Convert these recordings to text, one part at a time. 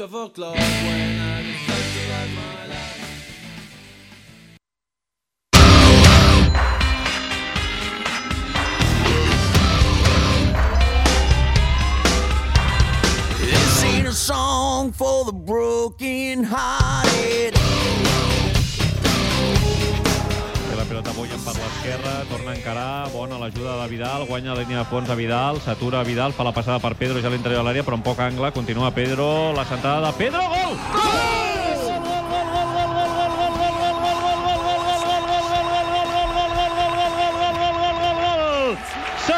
early 12 o'clock when I decide to my life. This ain't a song for the broken hearted. L'esquerra, torna a encarar, bona l'ajuda de Vidal, guanya la línia de fons a Vidal, s'atura Vidal, fa la passada per Pedro ja l'interior de l'àrea, però en poc angle, continua Pedro, la sentada de Pedro, gol!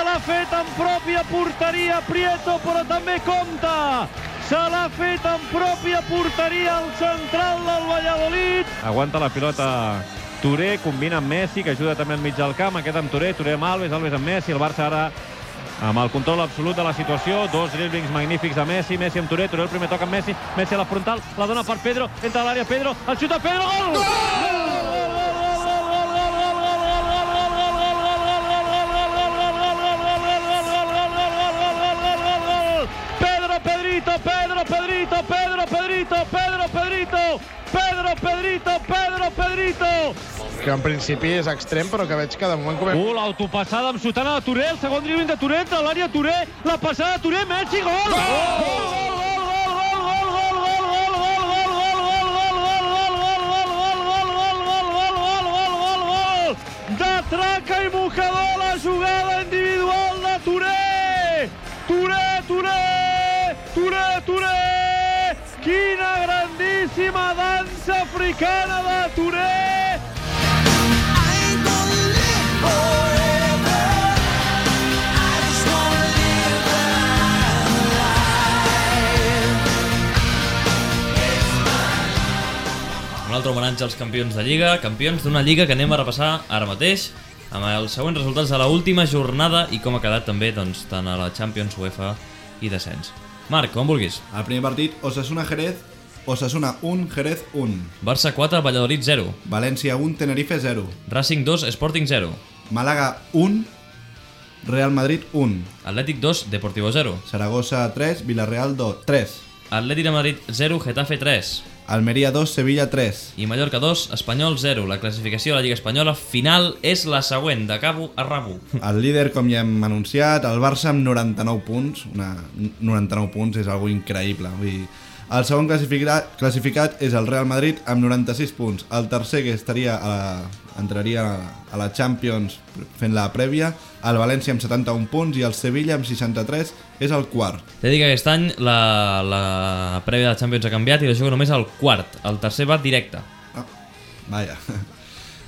L'ha fet en pròpia porteria Prieto, però també compta. Se l'ha fet en pròpia porteria el central del Valladolid. Aguanta la pilota Touré, combina amb Messi, que ajuda també al mig del camp. Aquest amb Touré, Touré amb Alves, Alves amb Messi. El Barça ara amb el control absolut de la situació. Dos driblings magnífics de Messi. Messi amb Touré, Touré el primer toc amb Messi. Messi a la frontal, la dona per Pedro, entra a l'àrea Pedro, el xuta Pedro, gol! Pedro Pedrito, Pedro Pedrito, Pedro Pedrito, Pedro Pedrito, Pedro Pedrito, Pedro Pedrito. que en principi és extrem, però que veig que de moment comença... Uh, l'autopassada amb Sotana de Touré, el segon dribbling de Touré, entra a l'àrea Touré, la passada de Touré, Messi, gol! Gol! De traca i mocador la jugada individual de Touré! Touré, Touré! Touré, Touré! Quina grandíssima dansa africana de Touré! Un altre homenatge als campions de Lliga, campions d'una Lliga que anem a repassar ara mateix, amb els següents resultats de la última jornada i com ha quedat també doncs, tant a la Champions UEFA i descens. Marc, com vulguis. El primer partit, Osasuna Jerez, Osasuna 1, Jerez 1. Barça 4, Valladolid 0. València 1, Tenerife 0. Racing 2, Sporting 0. Màlaga 1, Real Madrid 1. Atlètic 2, Deportivo 0. Saragossa 3, Villarreal 2, 3. Atlètic de Madrid 0, Getafe 3. Almeria 2, Sevilla 3. I Mallorca 2, Espanyol 0. La classificació de la Lliga Espanyola final és la següent, de cabo a rabo. El líder, com ja hem anunciat, el Barça amb 99 punts. Una, 99 punts és algo increïble. Vull dir, el segon classificat, classificat és el Real Madrid amb 96 punts. El tercer, que estaria a la, entraria a la Champions fent la prèvia, el València amb 71 punts i el Sevilla amb 63 és el quart. T'he dir que aquest any la, la prèvia de Champions ha canviat i deixo només el quart. El tercer va directe. Ah, vaja.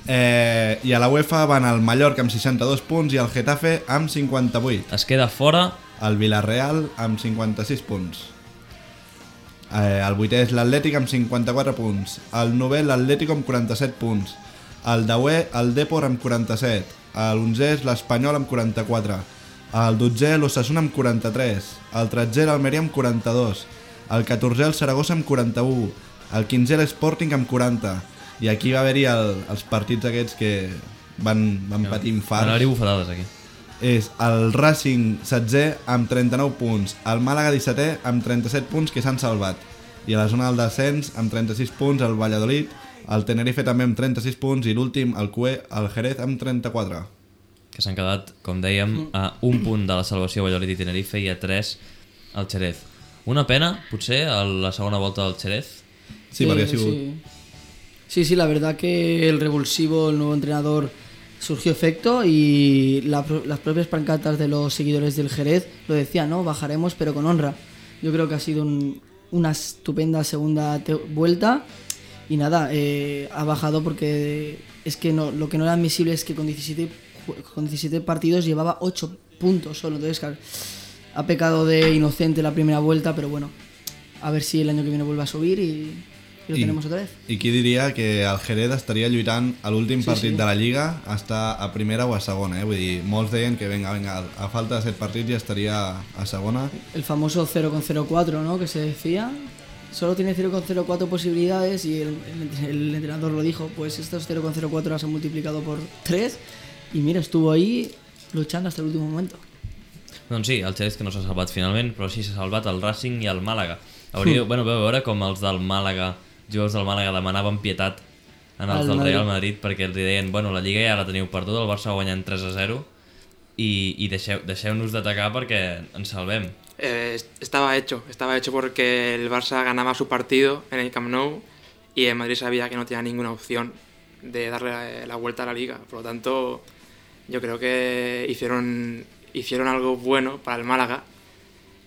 Eh, I a la UEFA van el Mallorca amb 62 punts i el Getafe amb 58. Es queda fora El Villarreal amb 56 punts. Eh, el vuitè és l'Atlètic amb 54 punts. El novè l'Atlético amb 47 punts. El deuè el Depor amb 47. L'onzè és l'Espanyol amb 44. El dotzè l'Ossassuna amb 43. El tretzè l'Almeria amb 42. El catorzè el Saragossa amb 41. El quinzè l'Sporting amb 40. I aquí va haver-hi el, els partits aquests que van, van patir infarts Anar-hi bufetades aquí. és el Racing 16è amb 39 punts, el Màlaga 17è amb 37 punts que s'han salvat i a la zona del descens amb 36 punts el Valladolid, el Tenerife també amb 36 punts i l'últim, el Cué, el Jerez amb 34. Que s'han quedat, com dèiem, a un punt de la salvació Valladolid i Tenerife i a tres el Xerez. Una pena, potser, a la segona volta del Xerez. Sí, perquè ha sigut... Sí. sí, sí, la verdad que el revulsivo, el nuevo entrenador, surgió efecto y la las propias pancartas de los seguidores del Jerez lo decían, ¿no? Bajaremos pero con honra. Yo creo que ha sido un- una estupenda segunda vuelta y nada, eh, ha bajado porque es que no, lo que no era admisible es que con 17, ju- con 17 partidos llevaba 8 puntos solo. Entonces, claro, ha pecado de inocente la primera vuelta, pero bueno, a ver si el año que viene vuelve a subir y, y lo I- tenemos otra vez. I qui diria que el Jerez estaria lluitant a l'últim Sí, partit sí. de la Lliga a estar a primera o a segona, eh? Vull dir, molts deien que venga, venga, a falta de 7 partits ja estaria a segona. El famoso 0,04, ¿no? Que se decía. Solo tiene 0,04 posibilidades y el, el- el entrenador lo dijo. Pues estos 0,04 las han multiplicado por 3 y mira, estuvo ahí luchando hasta el último momento. Doncs sí, el Xerez que no s'ha salvat finalment, però sí s'ha salvat el Racing i el Màlaga. Hauria, bueno, vau veure com els del Màlaga, jugadors del Màlaga demanaven pietat en els Al del. Real Madrid perquè els deien, bueno, la Lliga ja la teniu perduda, el Barça guanyant 3 a 0 i, i deixeu, deixeu-nos d'atacar perquè ens salvem. Eh, estaba hecho, estaba hecho porque el Barça ganaba su partido en el Camp Nou y el Madrid sabía que no tenía ninguna opción de darle la, la vuelta a la liga. Por lo tanto, yo creo que hicieron, hicieron algo bueno para el Málaga,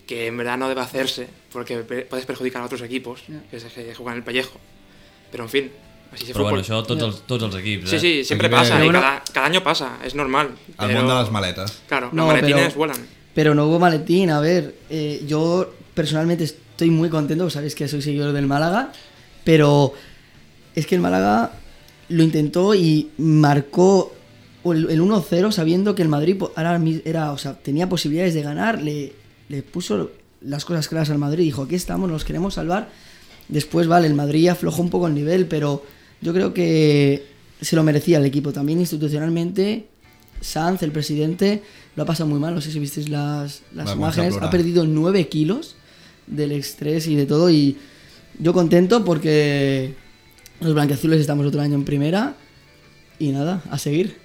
que en verdad no debe hacerse, porque puedes perjudicar a otros equipos que se que juegan el pellejo. Pero en fin, así se Però fue. bueno, això tots els, tots els equips, Sí, eh? sí, pasa, ve- y Pero cada, cada año pasa, es normal. El pero- món de les maletes. Claro, No, los maletines pero- vuelan. Pero no hubo maletín, a ver, eh, yo personalmente estoy muy contento, sabéis que soy seguidor del Málaga, pero es que el Málaga lo intentó y marcó el, el 1-0 sabiendo que el Madrid era, era, o sea, tenía posibilidades de ganar, le, le puso las cosas claras al Madrid, dijo, aquí estamos, nos queremos salvar. Después, vale, el Madrid aflojó un poco el nivel, pero yo creo que se lo merecía el equipo. También institucionalmente, Sanz, el presidente, lo ha pasado muy mal. No sé si visteis las, las imágenes. Ha perdido 9 kilos del estrés y de todo. Y yo contento porque los blanqueazules estamos otro año en primera. Y nada, a seguir.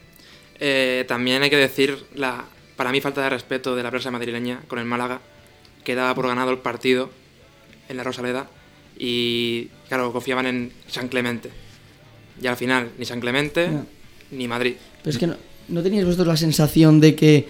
Eh, también hay que decir la, para mí, falta de respeto de la prensa madrileña con el Málaga, que daba por ganado el partido en la Rosaleda y, claro, confiaban en San Clemente. Y al final, ni San Clemente ni Madrid. Pero es que no, ¿no teníais vosotros la sensación de que...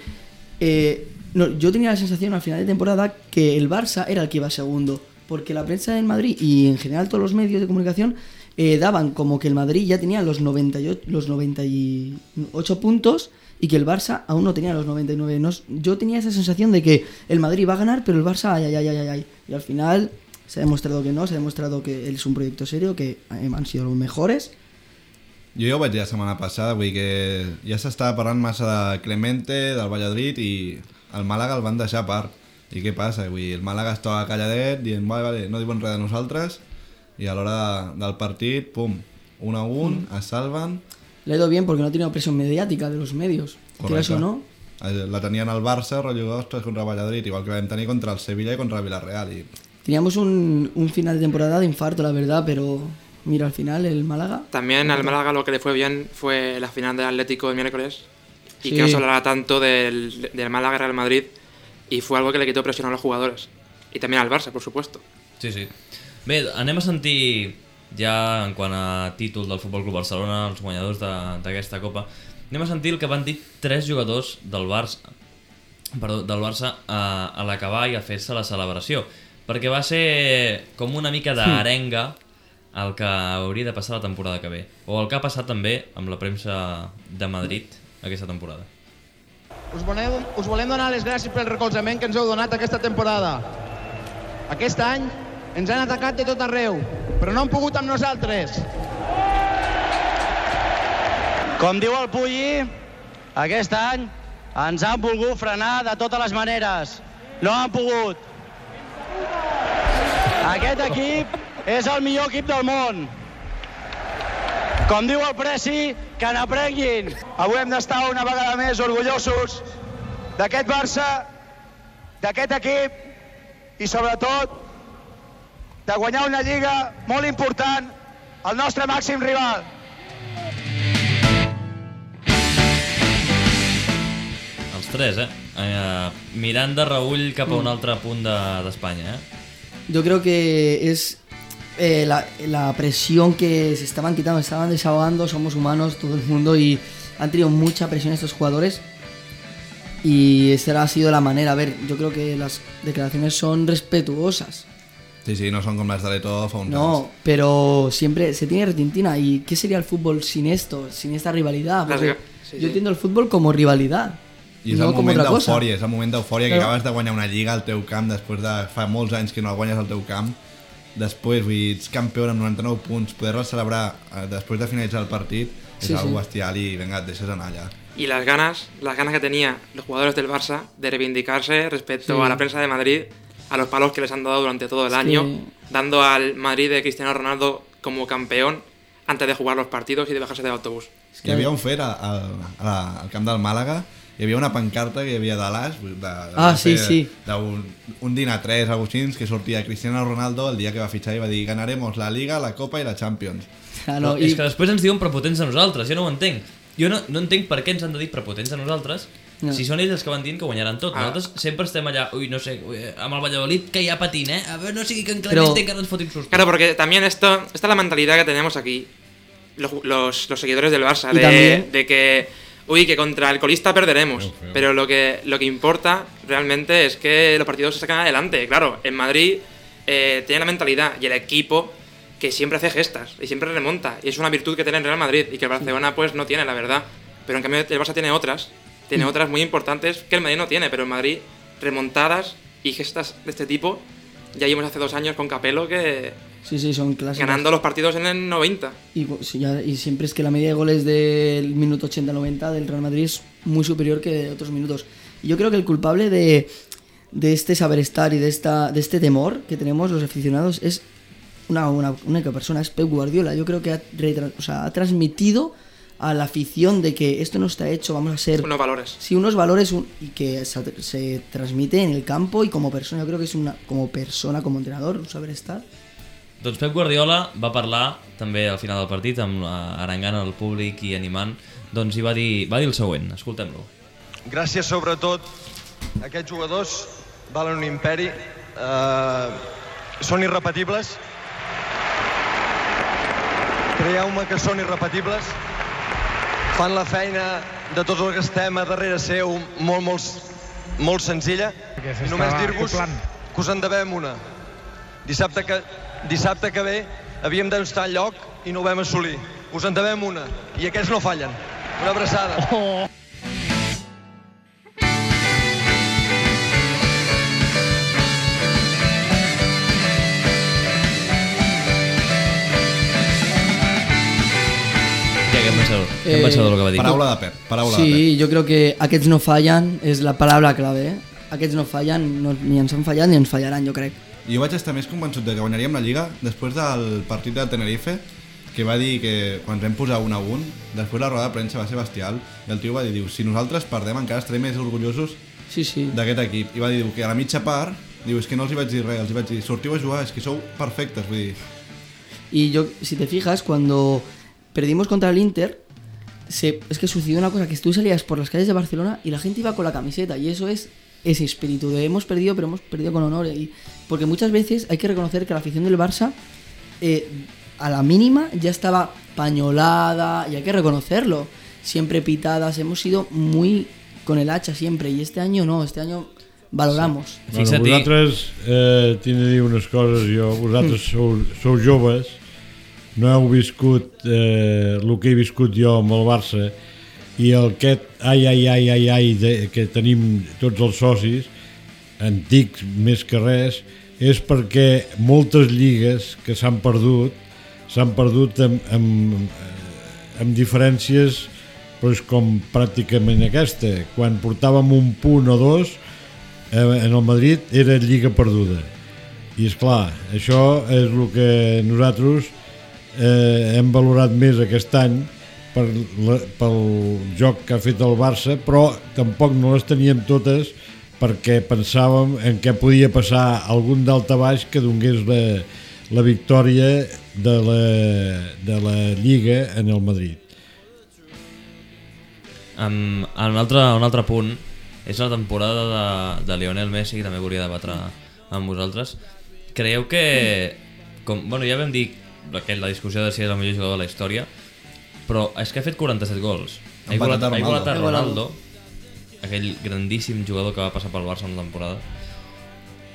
eh, no, yo tenía la sensación al final de temporada que el Barça era el que iba segundo. Porque la prensa en Madrid y en general todos los medios de comunicación eh, daban como que el Madrid ya tenía los 98, los 98 puntos y que el Barça aún no tenía los 99. No yo tenía esa sensación de que el Madrid va a ganar, pero el Barça, ay, ay, ay, ay, ay. Y al final se ha demostrado que no, se ha demostrado que él es un proyecto serio, que eh, han sido los mejores. Jo ja ho vaig dir la setmana passada, vull que ja s'estava parlant massa de Clemente, del Valladolid i el Màlaga el van deixar a part. I què passa? Vull dir, el Màlaga estava calladet dient, vale, vale, no diuen res de nosaltres i a l'hora de, del partit, pum, un a un, es salven, Le ha ido bien porque no tenido presión mediática de los medios. Que eso no. Eh, La tenien al Barça, rotllo, ostres, contra el Valladolid, igual que vam tenir contra el Sevilla i contra el Villarreal. I Teníamos un, un final de temporada de infarto, la verdad, pero mira, al final el Málaga. También al Málaga lo que le fue bien fue la final del Atlético del miércoles y Sí. que no se hablara tanto del, del Málaga Real Madrid y fue algo que le quitó presión a los jugadores. Y también al Barça, por supuesto. Sí, sí. Bé, anem a sentir ja en quant a títol del Futbol Club Barcelona, els guanyadors de- d'aquesta Copa, anem a sentir el que van dir tres jugadors del Barça, perdó, del Barça a, a l'acabar i a fer-se la celebració, perquè va ser com una mica d'arenga el que hauria de passar la temporada que ve, o el que ha passat també amb la premsa de Madrid aquesta temporada. Us volem, us volem donar les gràcies pel recolzament que ens heu donat aquesta temporada. Aquest any ens han atacat de tot arreu, però no han pogut amb nosaltres. Com diu el Pulli, aquest any ens han volgut frenar de totes les maneres. No han pogut. Aquest equip és el millor equip del món. Com diu el Preci, que n'aprenguin. Avui hem d'estar una vegada més orgullosos d'aquest Barça, d'aquest equip i sobretot de guanyar una lliga molt important al nostre màxim rival. Els tres, eh? eh mirant de reull cap a un altre punt de- d'Espanya, eh? Yo creo que es eh, la, la presión que se estaban quitando, se estaban desahogando, somos humanos, todo el mundo, y han tenido mucha presión estos jugadores. Y esta ha sido la manera. A ver, yo creo que las declaraciones son respetuosas. sí, sí, no són com les de uns No, pero siempre se tiene retintina. ¿Y qué sería el fútbol sin esto, sin esta rivalidad? Las Porque ga- sí, yo sí. entiendo el fútbol como rivalidad. I és no el como moment otra cosa. d'eufòria, és el moment d'eufòria que acabes de guanyar una lliga al teu camp després de fa molts anys que no la guanyes al teu camp. Després, vull dir, ets campió amb 99 punts, poder-la celebrar eh, després de finalitzar el partit és Sí, algo sí. bestial i vinga, et deixes anar allà. Y las ganas, las ganas que tenían los jugadores del Barça de reivindicarse respecto Sí. a la prensa de Madrid, a los palos que les han dado durante todo el Es año, dando al Madrid de Cristiano Ronaldo como campeón antes de jugar los partidos y de bajarse del autobús. Es Hi que- havia un fer a, a, a, al camp del Màlaga hi havia una pancarta que hi havia de l'As, de, de, Ah, de sí, sí. d'un un dinar 3, algo així, que sortia Cristiano Ronaldo el dia que va fitxar i va dir ganaremos la Liga, la Copa i la Champions. Ah, No, no, és i, que després ens diuen prepotents a nosaltres, jo no ho entenc. Jo no, no entenc per què ens han de dir prepotents a nosaltres No. si són ells els que van dient que guanyaran tot. Ah. Nosaltres sempre estem allà, ui, no sé, ui, amb el Valladolid que hi ha patint, eh? A veure, no sigui que en Però- Clemente encara ens fotin sustos. Claro, porque también esto, esta es la mentalidad que tenemos aquí, los, los, los seguidores del Barça, de, también- de que, uy, que contra el colista perderemos. Pero lo que, lo que importa realmente es que los partidos se sacan adelante. Claro, en Madrid eh, tiene la mentalidad y el equipo que siempre hace gestas y siempre remonta. Y es una virtud que tiene el Real Madrid y que el Barcelona pues no tiene, la verdad. Pero en cambio el Barça tiene otras, tiene otras muy importantes que el Madrid no tiene, pero el Madrid remontadas y gestas de este tipo ya vimos hace dos años con Capello que sí, sí, son clásicos. ganando los partidos en el 90. Y, ya- y siempre es que la media de goles del minuto 80-90 del Real Madrid es muy superior que de otros minutos. Y yo creo que el culpable de, de este saber estar y de, esta, de este temor que tenemos los aficionados es una, una única persona, es Pep Guardiola. Yo creo que ha, o sea, ha transmitido a la afición de que esto no está hecho, vamos a ser... Unos valores. Sí, unos valores un- y que se, se transmite en el campo y como persona. Yo creo que es una como persona, como entrenador, un saber estar. Doncs Pep Guardiola va parlar també al final del partit amb la- arengant el públic i animant doncs hi va dir, va dir el següent, escoltem-lo Gràcies sobretot a aquests jugadors, valen un imperi, eh, són irrepetibles. Creieu-me que són irrepetibles. Fan la feina de tots els que estem a darrere seu molt, molt, molt senzilla. I només dir-vos que us en devem una. Dissabte que, dissabte que ve havíem d'estar al lloc i no ho vam assolir. Us en devem una. I aquests no fallen. Una abraçada. En en Eh, del que va dir? Paraula de Pep, paraula de Pep. Sí, yo creo que aquests no fallan és la paraula clave. Eh? Aquests no fallen, no, ni ens han fallat ni ens fallaran, jo crec. Jo vaig estar més convençut de que guanyaríem la Lliga després del partit de Tenerife, que va dir que quan ens vam posar 1 a 1, després la roda de premsa va ser bestial, i el tio va dir, diu, si nosaltres perdem encara estarem més orgullosos Sí, sí. d'aquest equip. I va dir diu, que a la mitja part, diu, és que no els hi vaig dir res, els hi vaig dir, sortiu a jugar, és que sou perfectes, vull dir... Y yo, si te fijas, cuando perdimos contra el Inter, se, es que sucedió una cosa, que tú salías por las calles de Barcelona y la gente iba con la camiseta, y eso es ese espíritu de hemos perdido, pero hemos perdido con honor. Y, porque muchas veces hay que reconocer que la afición del Barça, eh, a la mínima, ya estaba pañolada, y hay que reconocerlo. Siempre pitadas, hemos sido muy con el hacha siempre, y este año no, este año valoramos. Bueno, Fixa't-hi. vosaltres eh, tinc de dir unes coses jo, vosaltres sou, sou joves no heu viscut eh, el que he viscut jo amb el Barça i el aquest ai ai ai ai ai de, que tenim tots els socis antics més que res és perquè moltes lligues que s'han perdut s'han perdut amb, amb, amb diferències és com pràcticament aquesta. Quan portàvem un punt o dos eh, en el Madrid era lliga perduda. I és clar, això és el que nosaltres eh, hem valorat més aquest any per la, pel joc que ha fet el Barça però tampoc no les teníem totes perquè pensàvem en què podia passar algun d'alta baix que donés la, la victòria de la, de la Lliga en el Madrid. Um, un, altre, un altre punt és la temporada de, de Lionel Messi que també volia debatre amb vosaltres. Creieu que com, bueno, ja vam dir aquell, la discussió de si és el millor jugador de la història però és que ha fet 47 gols. Ha igualat, ha igualat a Ronaldo. Ronaldo aquell grandíssim jugador que va passar pel Barça una temporada.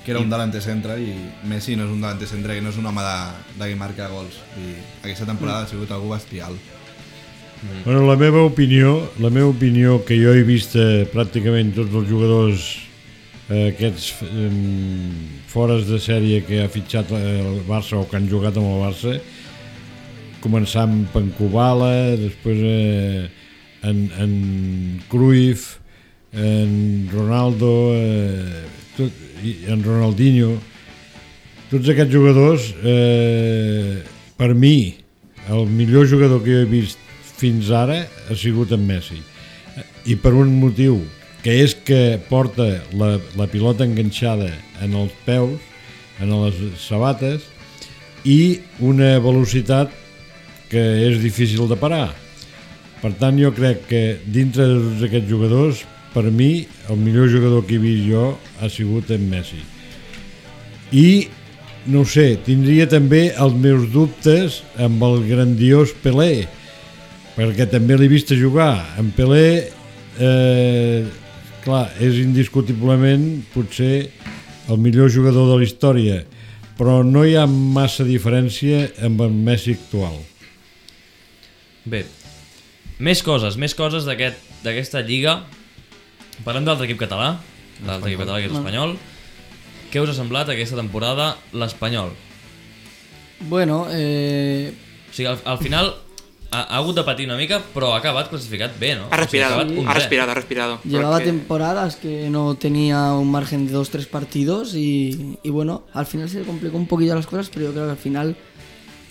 Que era un delanter centre i Messi no és un delanter centre que no és un home de, de que marca gols. I aquesta temporada ha sigut algú bestial. Bueno, la meva opinió, la meva opinió que jo he vist eh, pràcticament tots els jugadors eh, aquests eh, fores de sèrie que ha fitxat eh, el Barça o que han jugat amb el Barça començant amb en Kubala després eh, en, en Cruyff en Ronaldo eh, tot, i en Ronaldinho. Tots aquests jugadors eh, per mi el millor jugador que jo he vist fins ara ha sigut en Messi. I per un motiu que és que porta la, la pilota enganxada en els peus, en les sabates i una velocitat que és difícil de parar. Per tant, jo crec que dintre de tots aquests jugadors, per mi, el millor jugador que he vist jo ha sigut en Messi. I, no sé, tindria també els meus dubtes amb el grandiós Pelé, perquè també l'he vist jugar. En Pelé, eh, clar, és indiscutiblement potser el millor jugador de la història, però no hi ha massa diferència amb el Messi actual. Bé, més coses, més coses d'aquest- d'aquesta lliga. Parlem de l'altre equip català, de l'altre equip català que és l'Espanyol. Què us ha semblat aquesta temporada l'Espanyol? Bueno, eh, O sigui, al, al final ha, ha hagut de patir una mica, però ha acabat classificat bé, no? Ha respirado, O sigui, ha onzè. respirado, ha respirado. llevaba Porque- temporadas que no tenía un margen de dos, tres partidos y, y bueno, al final se le complicó un poquito las cosas, pero yo creo que al final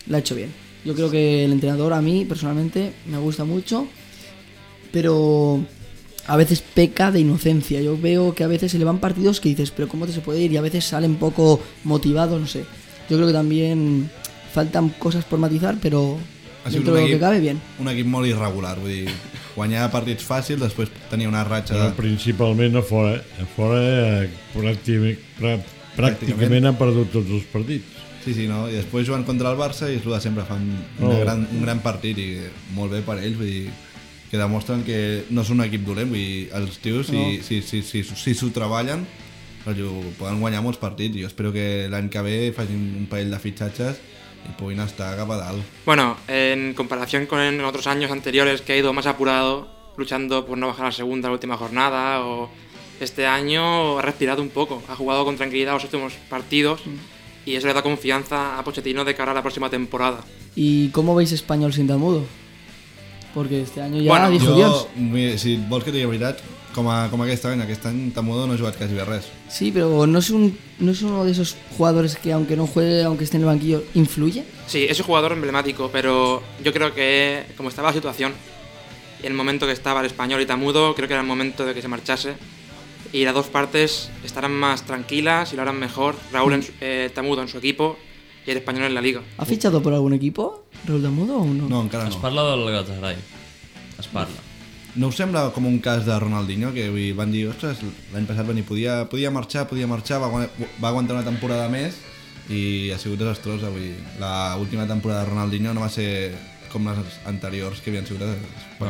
la ha hecho bien. Yo creo que el entrenador a mí personalmente me gusta mucho, pero a veces peca de inocencia. Yo veo que a veces se le van partidos que dices, pero ¿cómo te se puede ir? Y a veces salen poco motivados, no sé. Yo creo que también faltan cosas por matizar, Ha sigut un lo que cabe, bien. un equip molt irregular, vull dir, guanyar partits fàcils, després tenia una ratxa Però de... principalment a fora, a fora eh, pràcticament, prà, pràcticament han perdut tots els partits. Sí, sí, no? I després jugant contra el Barça i és el de sempre, fan una Oh. gran, un gran partit i molt bé per ells, vull dir, que demostren que no són un equip dolent, vull dir, els tios, si No. s'ho si, si, si, si, s'ho treballen, rotllo, poden guanyar molts partits. Jo espero que l'any que ve facin un parell de fitxatges i puguin estar cap a dalt. Bueno, en comparación con en otros años anteriores que ha ido más apurado, luchando por no bajar a la segunda, la última jornada, o este año ha respirado un poco, ha jugado con tranquilidad los últimos partidos y eso le da confianza a Pochettino de cara a la próxima temporada. ¿Y cómo veis español sin Tamudo? Porque este año ya Bueno, dijo jo, Dios. si vols que digui veritat, com, a, com aquest any, aquest any Tamudo no ha jugat bé res. Sí, pero no es, un, no es uno de esos jugadores que aunque no juegue, aunque esté en el banquillo, influye. Sí, es un jugador emblemático, pero yo creo que como estaba la situación en el momento que estaba el español y Tamudo, creo que era el momento de que se marchase y las dos partes estarán más tranquilas y lo harán mejor. Raúl en su- eh, Tamudo en su equipo y el español en la liga. ¿Ha fichado por algún equipo, Raúl Tamudo, o no? No, encara Es no. parla del Galatasaray. Es parla. No us sembla com un cas de Ronaldinho, que vull, dir, van dir, ostres, l'any passat van dir, podia, podia marxar, podia marxar, va, va aguantar una temporada més i ha sigut desastrosa. Vull dir, la última temporada de Ronaldinho no va ser com les anteriors, que havien sigut No,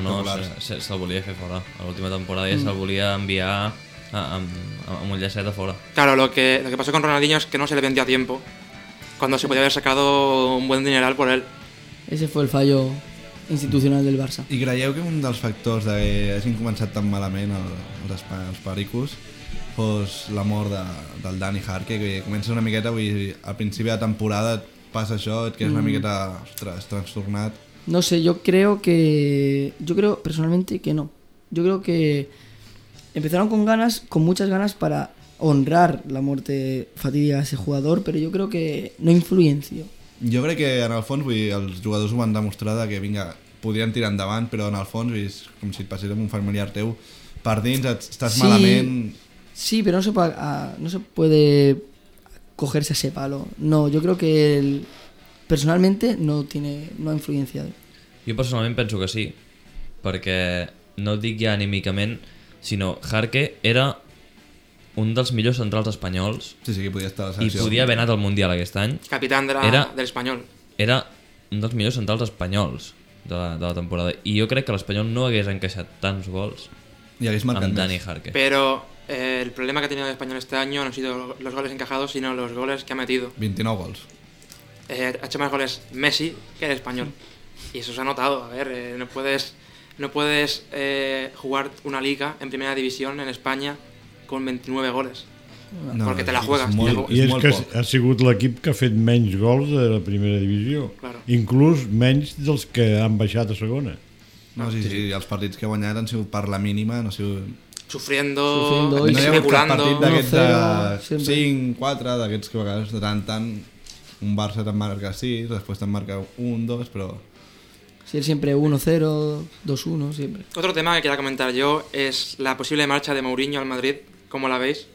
no, espectaculars. se- se- se'l volia fer fora. A l'última temporada ja se'l volia enviar amb, amb un llacet a fora. Claro, lo que, lo que pasó con Ronaldinho es que no se le vendió a tiempo, cuando se podía haber sacado un buen dineral por él. Ese fue el fallo institucional del Barça. I creieu que un dels factors de que hagin començat tan malament el, els, espa- els pericos fos la mort de, del Dani Harke, que comença una miqueta, vull dir, al principi de temporada et passa això, et quedes una Mm. miqueta, ostres, trastornat. No sé, yo creo que. Yo creo personalmente que no. Yo creo que empezaron con ganas, con muchas ganas para honrar la muerte fatídica de ese jugador, pero yo creo que no influenció. Jo crec que en el fons vull els jugadors ho van demostrar de que vinga, podrien tirar endavant, però en el fons és com si et passés amb un familiar teu per dins, et, estàs Sí. malament... Sí, pero no se, puede, ah, no se puede cogerse ese palo. No, yo creo que el- personalmente no tiene no ha influenciado. Jo personalment penso que sí, perquè no dic ja anímicament, sinó Harke era un dels millors centrals espanyols Sí, sí, que podia estar a la i podia haver anat al Mundial aquest any. Capitán de la- Era- del español. Era un dels millors centrals espanyols de la, de la temporada. I jo crec que l'Espanyol no hagués encaixat tants gols I amb més. Dani Harke. Pero eh, el problema que ha tenido el español este año no han sido los goles encajados, sino los goles que ha metido. 29 gols. Eh, ha hecho más goles Messi que el español. Y eso se ha notado. A ver, eh, no puedes, no puedes eh, jugar una liga en primera división en España con 29 goles. No, porque te la és juegas. molt- te la ju- I és molt que poc. ha sigut l'equip que ha fet menys gols de la primera divisió. Claro. Inclús menys dels que han baixat a segona. No, sí, sí, els partits que ha guanyat han sigut per la mínima, no ha sigut... Sufriendo, Sufriendo No hi ha hagut cap partit d'aquests 1-0, de sempre. 5, 4, d'aquests que a vegades de tant tant un Barça te'n marca 6, després te'n marca 1, 2, però Si él siempre 1-0, 2-1, siempre. Otro tema que quería comentar yo es la posible marcha de Mourinho al Madrid. ¿Cómo la veis?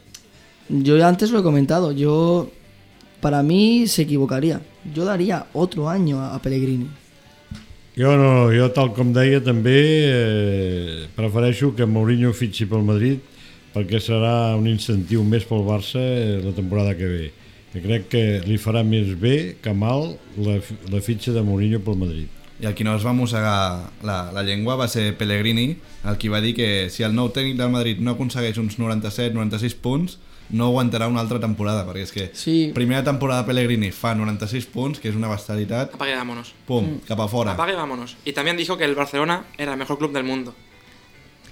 Yo ya antes lo he comentado, yo para mí se equivocaria. Jo daria otro año a, a Pellegrini. Jo no, jo tal com deia també eh, prefereixo que Mourinho fitxi pel Madrid perquè serà un incentiu més pel Barça eh, la temporada que ve. Que crec que li farà més bé que mal la, la fitxa de Mourinho pel Madrid. I el qui no es va mossegar la, la llengua va ser Pellegrini, el qui va dir que si el nou tècnic del Madrid no aconsegueix uns 97-96 punts, no aguantarà una altra temporada, perquè és que sí. primera temporada Pellegrini fa 96 punts, que és una bestialitat, Apague vámonos. pum, cap a fora. Apague y vámonos. Y también dijo que el Barcelona era el mejor club del mundo.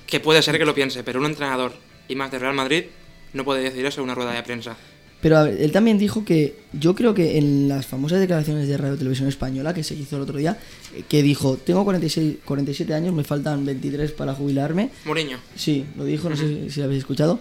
Que puede ser que lo piense, pero un entrenador y más de Real Madrid no puede decir eso en una rueda de prensa. Pero a ver, él también dijo que yo creo que en las famosas declaraciones de Radio Televisión Española que se hizo el otro día, eh, que dijo, tengo 46, 47 años, me faltan 23 para jubilarme. Mourinho. Sí, lo dijo, no sé si lo habéis escuchado.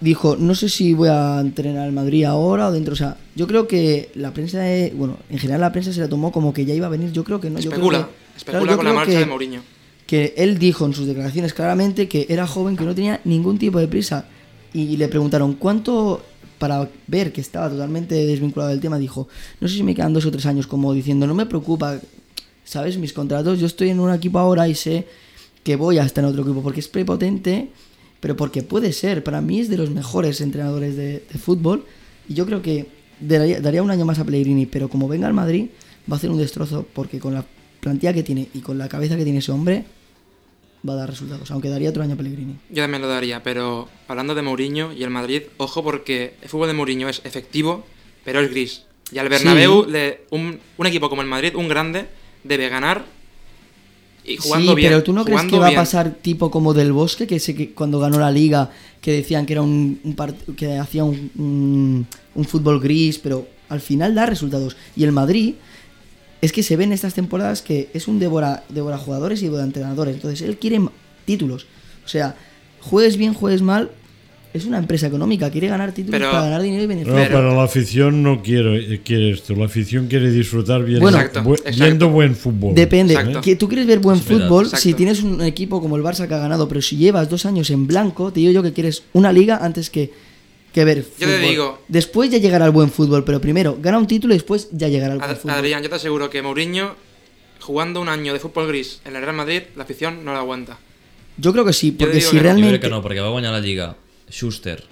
Dijo, no sé si voy a entrenar al Madrid ahora o dentro. O sea, yo creo que la prensa, de- bueno, en general la prensa se la tomó como que ya iba a venir. Yo creo que no. yo creo Especula. que- Especula claro, yo con la marcha que- de Mourinho. que él dijo en sus declaraciones claramente que era joven, que no tenía ningún tipo de prisa. Y le preguntaron cuánto, para ver que estaba totalmente desvinculado del tema, dijo, no sé si me quedan dos o tres años, como diciendo, no me preocupa, ¿sabes? Mis contratos, yo estoy en un equipo ahora y sé que voy a estar en otro equipo, porque es prepotente, pero porque puede ser. Para mí es de los mejores entrenadores de, fútbol. Y yo creo que daría, daría un año más a Pellegrini, pero como venga al Madrid, va a hacer un destrozo, porque con la plantilla que tiene y con la cabeza que tiene ese hombre, va a dar resultados, aunque daría otro año a Pellegrini. Yo también lo daría, pero hablando de Mourinho y el Madrid, ojo porque el fútbol de Mourinho es efectivo, pero es gris. Y al Bernabéu, le- un, un equipo como el Madrid, un grande, debe ganar y jugando sí, bien. pero tú no crees que va bien. a pasar tipo como del Bosque, que sé que cuando ganó la liga, que decían que era un, un part- que hacía un- un fútbol gris, pero al final da resultados. Y el Madrid es que se ve en estas temporadas que es un devora, devora jugadores y devora entrenadores. Entonces él quiere títulos. O sea, juegues bien, juegues mal, es una empresa económica, quiere ganar títulos Pero- para ganar dinero y No, beneficios. pero la afición no quiere, quiere esto. La afición quiere disfrutar viendo, Bueno, Exacto, bu- exacto. viendo buen fútbol. Depende. Exacto. Que tú quieres ver buen Es fútbol exacto. si tienes un equipo como el Barça que ha ganado, pero si llevas dos años en blanco, te digo yo que quieres una liga antes que, que ver Yo te fútbol. digo- Después ya llegará el buen fútbol, pero primero gana un título y después ya llegará el buen fútbol. Adrián, yo te aseguro que Mourinho, jugando un año de fútbol gris en el Real Madrid, la afición no lo aguanta. Yo creo que sí, porque si que realmente... crec que no, perquè va guanyar la Lliga Schuster.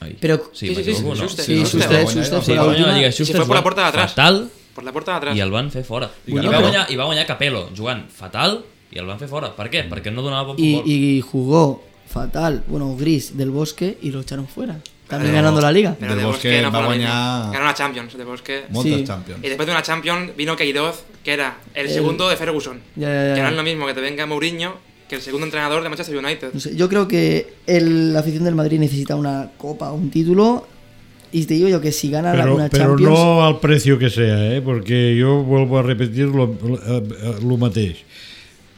Ai. Pero- sí, Sí, sí, sí? Schuster, Sí, Schuster, Schuster, Schuster, Schuster, sí, I Schuster, fue por la porta de atrás. Fatal, Por la puerta de atrás. i el van fer fora. Bueno, I, va però- guanyar, I va guanyar Capello, jugant fatal, i el van fer fora. Per què? Perquè no donava bon futbol. y jugó fatal, bueno, gris del Bosque y lo echaron fuera. También Pero- ganando la liga. Pero Del de Bosque Bosque no fue guanyar- Ganó una Champions, de Bosque. Moltes Sí. Champions. Y después de una Champions vino Queiroz, que era el, El- segundo de Ferguson. Ya, ya, ya. Que no es lo mismo que te venga Mourinho que el segundo entrenador de Manchester United. No sé, yo creo que el- la afición del Madrid necesita una copa, un título. Y te digo yo que si gana la- Pero, una pero Champions... no al precio que sea, ¿eh? porque yo vuelvo a repetir lo, lo, eh, lo mateix.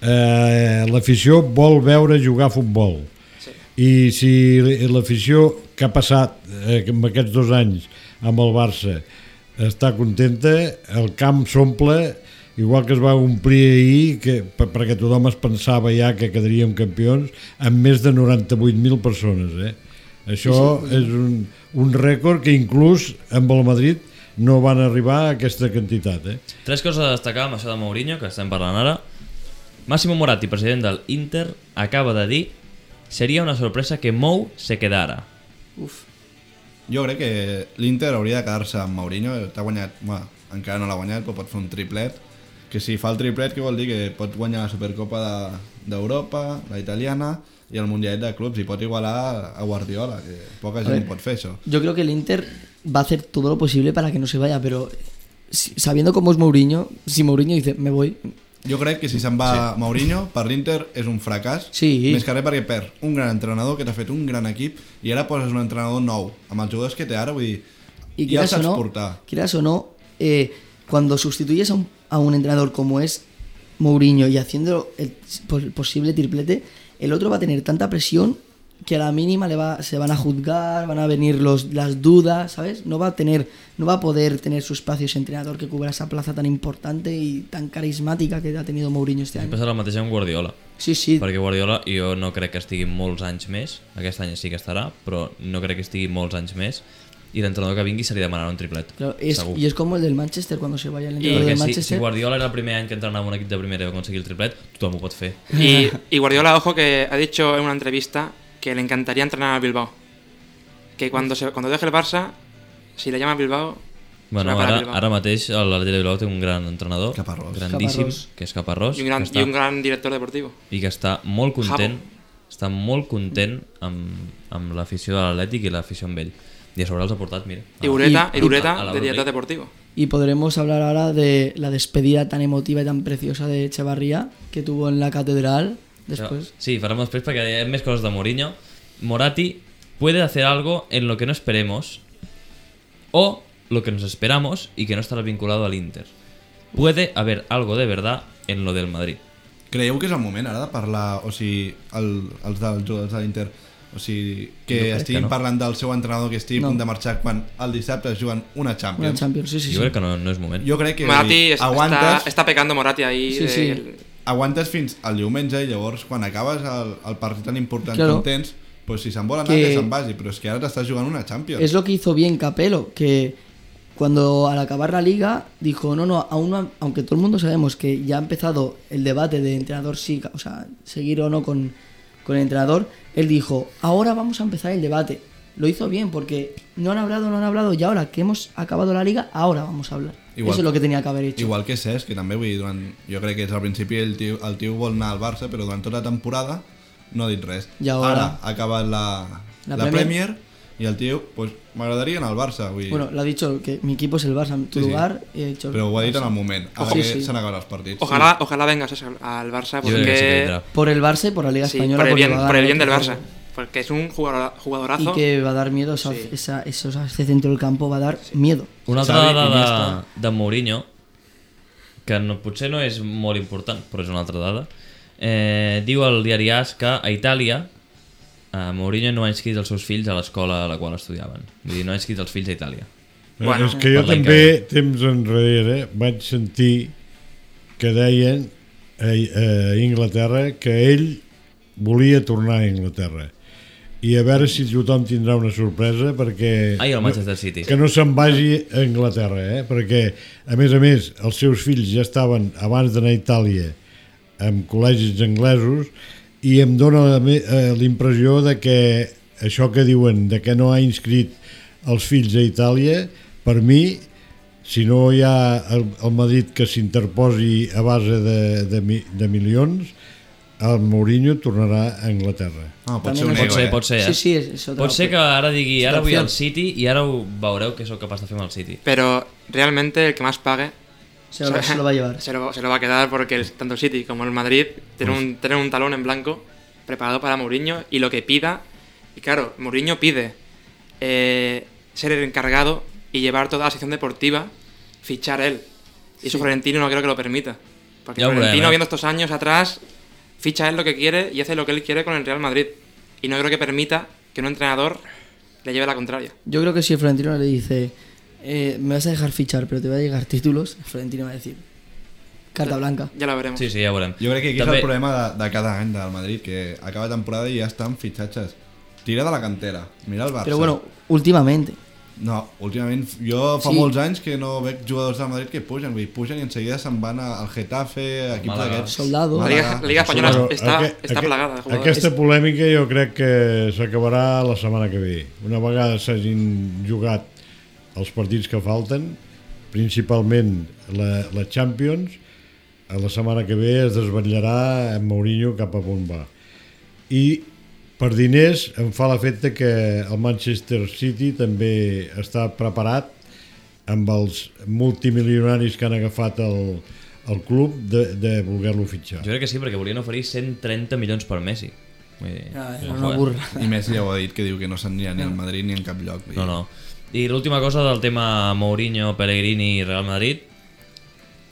Eh, L'afició vol veure jugar a futbol. I si l'afició que ha passat eh, amb aquests dos anys amb el Barça està contenta, el camp s'omple igual que es va omplir ahir que, per- perquè tothom es pensava ja que quedaríem campions amb més de 98.000 persones eh? això és un, un rècord que inclús amb el Madrid no van arribar a aquesta quantitat eh? Tres coses a destacar amb això de Mourinho, que estem parlant ara. Massimo Moratti, president del Inter, acaba de dir seria una sorpresa que Mou se quedara. Uf. Jo crec que l'Inter hauria de quedar-se amb Mourinho, t'ha guanyat, bueno, encara no l'ha guanyat, però pot fer un triplet, que si fa el triplet, què vol dir? Que pot guanyar la Supercopa de- d'Europa, la italiana, i el Mundial de Clubs, i pot igualar a Guardiola, que poca gent ver. pot fer això. Yo creo que el Inter va a hacer todo lo posible para que no se vaya, pero si- sabiendo cómo es Mourinho, si Mourinho dice, me voy, Jo crec que si se'n va sí. Mourinho, per l'Inter és un fracàs, Sí. més que res perquè perd un gran entrenador que t'ha fet un gran equip i ara poses un entrenador nou, amb els jugadors que té ara, vull dir, y ja saps no, portar. quieras o no eh, cuando sustituyes a un, a un entrenador como es Mourinho y haciendo el pos- posible triplete, el otro va a tener tanta presión que a la mínima le va, se van a juzgar, van a venir los, las dudas, ¿sabes? No va a tener, no va a poder tener su espacio ese entrenador que cubra esa plaza tan importante y tan carismática que ha tenido Mourinho este I año. passa el mateix amb Guardiola. Sí, sí. Perquè Guardiola jo no crec que estigui molts anys més, aquest any sí que estarà, però no crec que estigui molts anys més, i l'entrenador que vingui se li demanarà un triplet, Claro, es, segur. y es como el del Manchester cuando se vaya el I entrenador del si, Manchester. si Guardiola era el primer any que entrenava un equip de primera i va aconseguir el triplet, tothom ho pot fer. Y, y Guardiola, ojo, que ha dicho en una entrevista que le encantaría entrenar al Bilbao. Que cuando, se, cuando deje el Barça, si le llama a Bilbao, Bueno, ara, Bilbao. ara mateix l'Atleti de Bilbao té un gran entrenador, Caparrós. grandíssim, Caparrós. que és Caparrós, y un, gran, que y un gran director deportivo. i que està molt content Jabo. està molt content amb, amb l'afició de l'Atlètic i l'afició amb ell i a sobre els ha portat, mira Y Ureta, Y- y Ureta a de director Euroleague. deportivo. Y podremos hablar ahora de la despedida tan emotiva y tan preciosa de Echevarría que tuvo en la catedral después. Sí, farem després perquè hi ha més coses de Mourinho. Morati puede hacer algo en lo que no esperemos o lo que nos esperamos y que no estará vinculado al Inter. Puede haber algo de verdad en lo del Madrid. Creieu que és el moment ara de parlar, o sigui, el, els dels jugadors de l'Inter, o sigui, que crec estiguin que no. parlant del seu entrenador que estigui No. a punt de marxar quan el dissabte es juguen una Champions. Una Champions, sí, sí, Jo sí. crec que no, no és moment. Jo crec que Morati es- aguantes, está, está pecando Morati ahí. Sí, de- sí. Aguantes fins al diumenge i llavors quan acabes el, el partit tan important Claro. que tens, pues si se'n vol anar Que- que, se'n vagi, però és que ara t'estàs jugant una Champions. Es lo que hizo bien Capello, que cuando al acabar la liga dijo, no, no, aún no- aunque todo el mundo sabemos que ya ha empezado el debate de entrenador sí, o sea, seguir o no con, con el entrenador, él dijo, ahora vamos a empezar el debate. Lo hizo bien porque no han hablado, no han hablado y ahora que hemos acabado la liga, ahora vamos a hablar. Eso es lo que tenía que haber hecho. Igual que Cesc, que també vull dir, durant, jo crec que és al principi el tio, el tio vol anar al Barça, però durant tota la temporada no ha dit res. I ara? ara ha acabat la, La la, Premier. Premier. i el tio, pues, m'agradaria anar al Barça. Vull dir, Bueno, lo ha dicho que mi equipo es el Barça en tu Sí, sí. lugar. he dicho però ho ha dit en Barça. el moment, ara Sí, que sí. s'han acabat els partits. Ojalá, ojalá vengas al, al Barça Jo crec que sí porque, vindrà. Por el Barça y por la Liga sí, Española. por, el porque bien, por el bien del otro Barça. Porque es un jugador, jugadorazo. Y que va a dar miedo, esa, Sí. esa, esos- ese centro del campo va a dar miedo. Una altra dada de, de Mourinho, que no, potser no és molt important, però és una altra dada, eh, diu el diari AS que a Itàlia eh, Mourinho no ha inscrit els seus fills a l'escola a la qual estudiaven. Vull dir, no ha inscrit els fills a Itàlia. Bueno, és que jo també, que temps enrere, vaig sentir que deien a, a Inglaterra que ell volia tornar a Inglaterra i a veure si tothom tindrà una sorpresa perquè Ai, el Manchester City. que no se'n vagi a Anglaterra eh? perquè a més a més els seus fills ja estaven abans d'anar a Itàlia amb col·legis anglesos i em dóna la me- eh, l'impressió de que això que diuen de que no ha inscrit els fills a Itàlia per mi si no hi ha el, el Madrid que s'interposi a base de, de, de milions el Mourinho tornarà a Anglaterra No, pot ser un Pot ser, eh? pot ser, eh? Sí, sí, es otra Pot ser que ara digui, És ara vull al City i ara ho veureu que sóc capaç de fer amb el City. Pero realmente el que más pague Se lo, se lo va a llevar. se lo, se lo va a quedar porque el- tanto el City como el Madrid tienen un, tienen un talón en blanco preparado para Mourinho y lo que pida. Y claro, Mourinho pide eh, ser el encargado y llevar toda la sección deportiva, fichar él. Y eso Florentino no creo que lo permita. Porque Ya Florentino, veremos. viendo estos años atrás, ficha él lo que quiere y hace lo que él quiere con el Real Madrid. Y no creo que permita que un entrenador le lleve la contraria. Yo creo que si Florentino le dice, eh, me vas a dejar fichar, pero te voy a llegar títulos, Florentino va a decir, carta blanca. Ya lo veremos. Sí, sí, ho veurem. Jo crec que aquí També- és el problema de, de cada any del Madrid, que acaba temporada i ja estan fitxatges. Tira de la cantera, mira el Barça. Pero bueno, últimamente. No, últimament jo fa Sí. molts anys que no veig jugadors del Madrid que pugen, vull dir, pugen i en seguida se'n van al Getafe, equips d'aquests. Soldado. La Liga, Liga Española Bueno, está, aque- está aque- plagada de jugadores. Aquesta polèmica jo crec que s'acabarà la setmana que ve. Una vegada s'hagin jugat els partits que falten, principalment la, la Champions, a la setmana que ve es desvetllarà en Mourinho cap a on va. I per diners em fa l'efecte que el Manchester City també està preparat amb els multimilionaris que han agafat el, el club de, de voler-lo fitxar. Jo crec que sí, perquè volien oferir 130 milions per Messi. Vull dir, Ah, ojo, una burra. I Messi ja ho ha dit, que diu que no s'anirà ni al Madrid ni en cap lloc. No, no. I l'última cosa del tema Mourinho, Pellegrini i Real Madrid.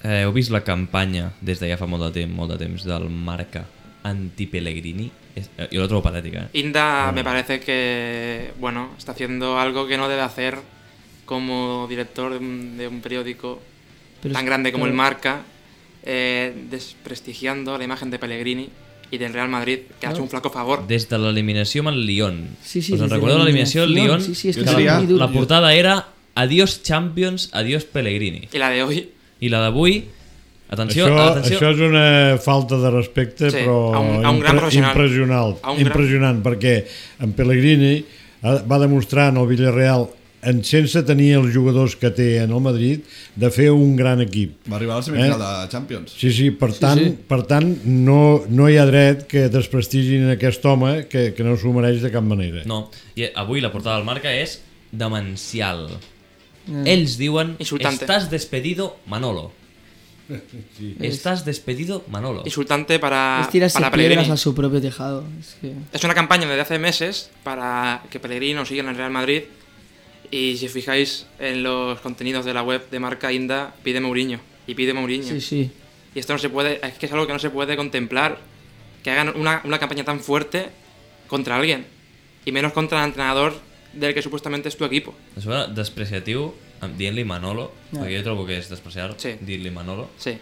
Eh, heu vist la campanya des de ja fa molt de temps, molt de temps del Marca anti-Pellegrini. Es- eh, Yo lo trobo patética. ¿eh? Inda me parece que, bueno, está haciendo algo que no debe hacer como director de un, de un periódico Pero tan es- grande como el Marca, eh, desprestigiando la imagen de Pellegrini y del Real Madrid, que ha hecho un flaco favor. Des de l'eliminació amb el Lyon. Sí, sí, Us en recordeu l'eliminació del Lyon? sí, sí, és que la, la portada era Adiós Champions, adiós Pellegrini. Y la de hoy, I la d'avui, atenció, això, atenció, això és una falta de respecte, Sí, però a un- a un gran impressionant, A un gran- impressionant perquè en Pellegrini ha- va demostrar en el Villarreal en, sense tenir els jugadors que té en el Madrid de fer un gran equip Va arribar a la semifinal Eh? de Champions. Sí, sí, per Sí, tant, sí. Per tant no, no hi ha dret que desprestigin aquest home que, que no s'ho mereix de cap manera. No, i avui la portada del Marca és demencial. Eh, Ells diuen, Insultante. estàs despedido Manolo. Sí. Estás despedido Manolo. insultante para, es para Pellegrini. a su propio tejado. Es que... Es una campaña desde hace meses para que Pellegrini no siga en el Real Madrid. Y si os fijáis en los contenidos de la web de marca Inda, pide Mourinho. Y pide Mourinho. Sí, sí. Y esto no se puede, es que es algo que no se puede contemplar. Que hagan una, una campaña tan fuerte contra alguien. Y menos contra el entrenador del que supuestamente es tu equipo. Despreciatiu, em- dient-li Manolo, Ja. perquè jo trobo que és despreciar Sí. dir-li Manolo. Sí.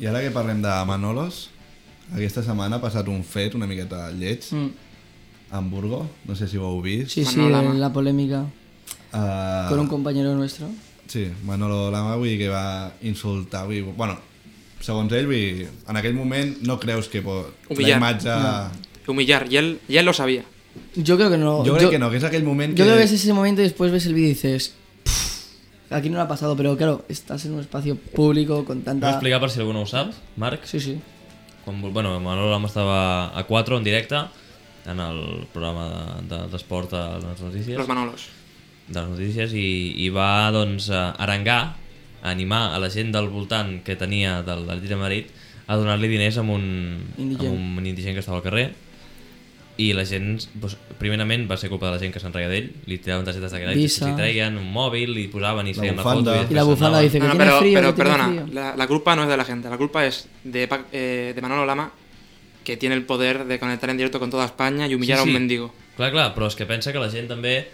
I ara que parlem de Manolos, aquesta setmana ha passat un fet una miqueta lleig Mm. a Hamburgo, no sé si ho heu vist. Sí, sí, Manolo Lama. la polémica Uh, con un compañero nuestro. Sí, Manolo Lama, vull dir que va insultar, vull dir, bueno, segons ell, vull dir, en aquell moment no creus que pot, la Humillar. imatge... No. Humillar. Y él, y él lo sabía. Yo creo que no. Jo crec que no, que és aquell moment Yo que... creo que es ese momento y después ves el vídeo y dices. "Pff, Aquí no lo ha pasado, pero claro, estás en un espacio público con Vull tanta. explicar per si algú no ho sap, Marc? Sí, sí. Quan, bueno, Manolo Lama estava a 4 en directe en el programa de- de- d'esport de, de les notícies Los Manolos. de les notícies i, i va doncs arengar animar a la gent del voltant que tenia del l'Atlètic de Madrid a donar-li diners amb un, Indigent. amb un indigent que estava al carrer i la gent, doncs, primerament va ser culpa de la gent que se'n reia d'ell, li tiraven targetes de crèdit, Visa. si treien un mòbil, li posaven i La feien la foto Y la bufanda dice que No, no, tiene pero, frío. pero que tiene perdona, frío. la, la culpa no es de la gente, la culpa es de, eh, de Manolo Lama, que tiene el poder de conectar en directo con toda España y humillar Sí, a sí. un mendigo. Clar, clar, però és que pensa que la gent també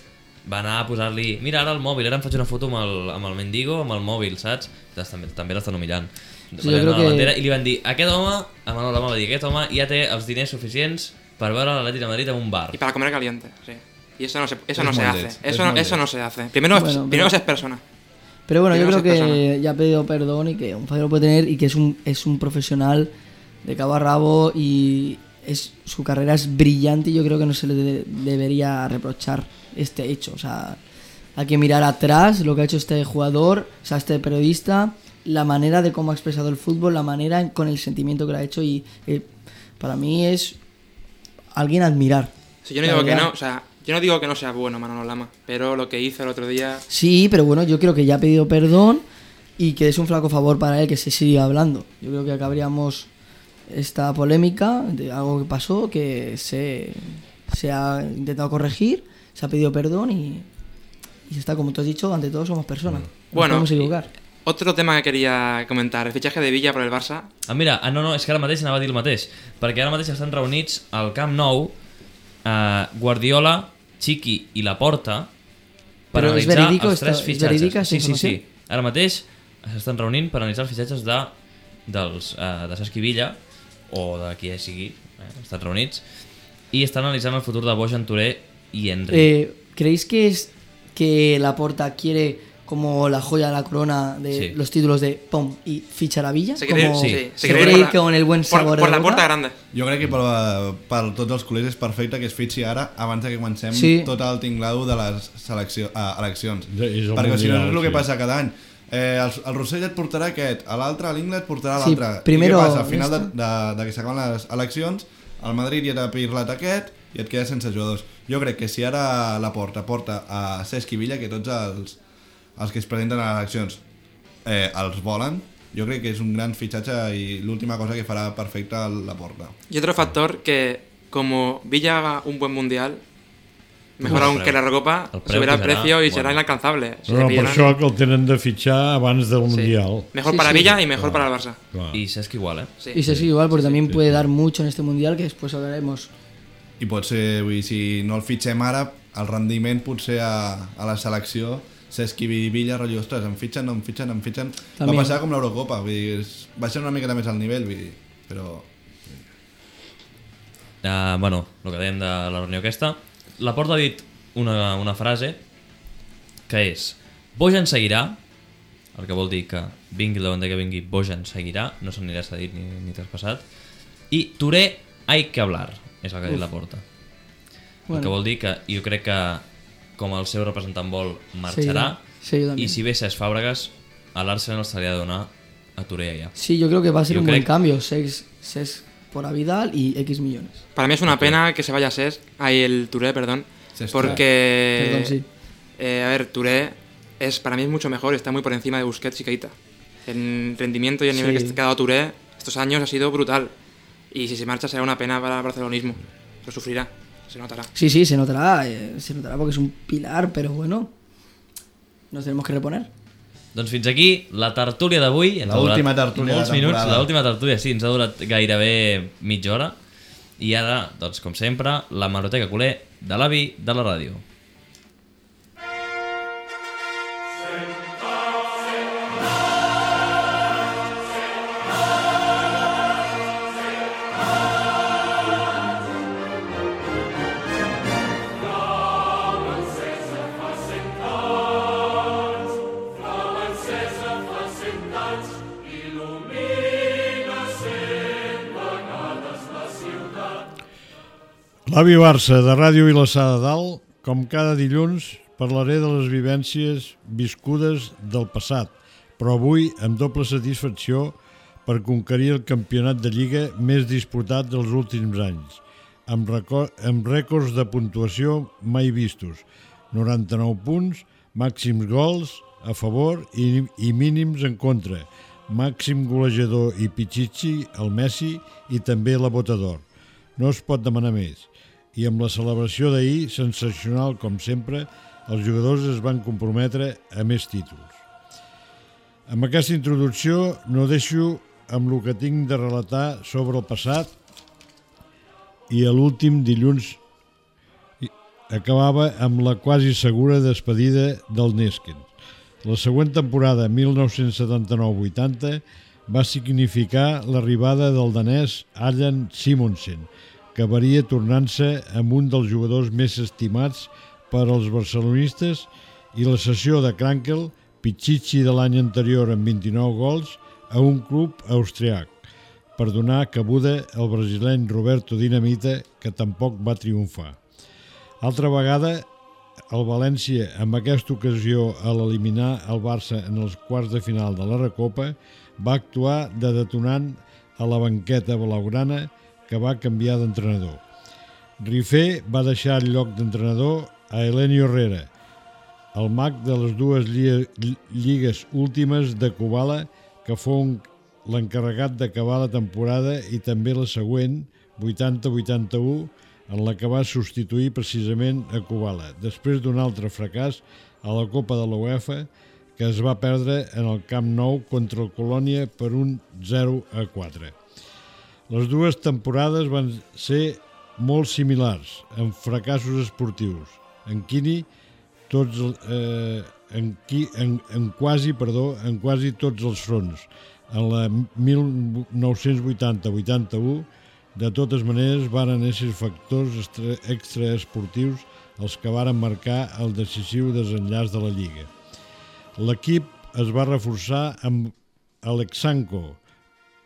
va anar a posar-li mira ara el mòbil, ara em faig una foto amb el, amb el mendigo, amb el mòbil, saps? També, també l'estan humillant. Sí, jo crec a la que- I li van dir, aquest home, a Manolo Lama va dir, aquest home ja té els diners suficients per veure l'Atlètic de Madrid en un bar. Y para comer caliente, sí. Y eso no se, eso Es no se hace. es Eso, no, eso no se hace. Primero, Bueno, primero pero- seas persona. Pero bueno, yo creo que persona. ya ha pedido perdón y que un fallo lo puede tener y que es un, es un profesional de cabo a rabo y es, su carrera es brillante y yo creo que no se le de- debería reprochar este hecho. O sea, hay que mirar atrás lo que ha hecho este jugador, o sea, este periodista, la manera de cómo ha expresado el fútbol, la manera con el sentimiento que lo ha hecho y eh, para mí es alguien a admirar. Si yo no digo que no, o sea, yo no digo que no sea bueno Manolo Lama, pero lo que hizo el otro día Sí, pero bueno, yo creo que ya ha pedido perdón y que es un flaco favor para él que se siga hablando. Yo creo que acabaríamos esta polémica de algo que pasó, que se, se ha intentado corregir, se ha pedido perdón y, y está, como tú has dicho, ante todo somos personas. Bueno, podemos equivocar. Otro tema que quería comentar, el fichaje de Villa por el Barça. Ah, mira, ah, no, no, és que ara mateix anava a dir el mateix, perquè ara mateix estan reunits al Camp Nou eh, Guardiola, Chiqui i Laporta per Però és analitzar verídico els tres esta- és fitxatges. verídica sí, sí, sí. Ara mateix s'estan reunint per analitzar els fitxatges de, dels, eh, de Cesc i Villa o de qui sigui, eh, estan reunits i estan analitzant el futur de Bojan Touré i Henry. Eh, ¿Creéis que es que Laporta quiere como la joya de la corona de Sí. los títulos de POM y fichar a Villa? Se quiere Como- sí, se se quiere ir por la- con el buen por- sabor por de la boca? puerta grande. Jo crec que per, per tots els culers és perfecte que es fitxi ara abans de que comencem Sí. tot el tinglado de les selecció, uh, eleccions. El Perquè si no és Mundial, el que sí. passa cada any. Eh, el, el Rossell et portarà aquest, a l'altre, l'Ingle et portarà Sí, l'altre. primero I què passa? Al final de, de, de que s'acaben les eleccions, el Madrid ja t'ha pirlat aquest i et quedes sense jugadors. Jo crec que si ara la porta porta a Cesc i Villa, que tots els, els que es presenten a les eleccions eh, els volen, jo crec que és un gran fitxatge i l'última cosa que farà perfecta la porta. Y otro factor que, como Villa haga un buen mundial, Mejor aún que la Recopa, El preu subirá el precio y bueno. será inalcanzable. Si se per pillan- això que el tenen de fitxar abans del Mundial. Mejor Sí, para sí. Villa y mejor para el Barça. Clar. I Cesc igual, eh? Sí. Y sigue igual porque también puede dar mucho en este mundial que después hablaremos. I pot ser, vull dir, si no el fitxem ara, el rendiment potser a, a la selecció Cesc i Villa, rotllo, ostres, em fitxen, no em fitxen, em fitxen... També. Va passar com l'Eurocopa, vull dir, és- baixa una miqueta més al nivell, vull dir, però... Uh, bueno, el que dèiem de la reunió aquesta. La Porta ha dit una, una frase que és Bojan seguirà, el que vol dir que vingui la banda que vingui, Bojan seguirà, no s'anirà cedit ni, ni traspassat, i Touré hay que hablar, és el que ha dit la Porta. El Bueno. que vol dir que jo crec que com el seu representant vol marxarà Sí, yo también. i si ve Cesc Fàbregas a l'Arsenal se li ha de donar a Touré allà. Sí, yo creo que va a ser Yo un buen creo- cambio. Seis, seis por Avidal y X millones. Para mí es una pena que se vaya Cesc, ahí el Touré, perdón, Cesc, porque... Perdón, sí. eh, a ver, Touré es, para mí es mucho mejor, está muy por encima de Busquets y Keita. El rendimiento y el nivel Sí. que ha dado Touré estos años ha sido brutal. Y si se marcha será una pena para el barcelonismo. Lo sufrirá, se notará. Sí, sí, se notará. eh, se notará porque es un pilar, pero bueno. Nos tenemos que reponer. Doncs fins aquí la tertúlia d'avui. L'última tertúlia Molts de minuts, temporada. l'última tertúlia, sí, ens ha durat gairebé mitja hora. I ara, doncs, com sempre, la Maroteca Culer de l'avi de la ràdio. L'avi Barça de Ràdio Vilassar de Dalt, com cada dilluns, parlaré de les vivències viscudes del passat, però avui amb doble satisfacció per conquerir el campionat de Lliga més disputat dels últims anys, amb, amb rècords de puntuació mai vistos, 99 punts, màxims gols a favor i, i mínims en contra, màxim golejador i Pichichi, el Messi i també la Bota d'Or. No es pot demanar més. I amb la celebració d'ahir, sensacional com sempre, els jugadors es van comprometre a més títols. Amb aquesta introducció no deixo amb el que tinc de relatar sobre el passat i l'últim dilluns acabava amb la quasi segura despedida del Nesken. La següent temporada, 1979-80, va significar l'arribada del danès Allan Simonsen, que varia tornant-se amb un dels jugadors més estimats per als barcelonistes i la sessió de Krankel, Pichichi de l'any anterior amb 29 gols, a un club austriac, per donar cabuda al brasileny Roberto Dinamita, que tampoc va triomfar. Altra vegada, el València, amb aquesta ocasió a l'eliminar el Barça en els quarts de final de la Recopa, va actuar de detonant a la banqueta blaugrana que va canviar d'entrenador. Rifé va deixar el lloc d'entrenador a Elenio Herrera, el mag de les dues lli- lli- lligues últimes de Kubala, que fou l'encarregat d'acabar la temporada i també la següent, 80-81, en la que va substituir precisament a Kubala, després d'un altre fracàs a la Copa de la UEFA, que es va perdre en el Camp Nou contra el Colònia per un 0 a 4. Les dues temporades van ser molt similars, amb fracassos esportius. En Quini, tots, eh, en, qui, en, en, quasi, perdó, en quasi tots els fronts. En la 1980-81, de totes maneres, varen ésser factors extra, extraesportius els que varen marcar el decisiu desenllaç de la Lliga. L'equip es va reforçar amb Alexanco,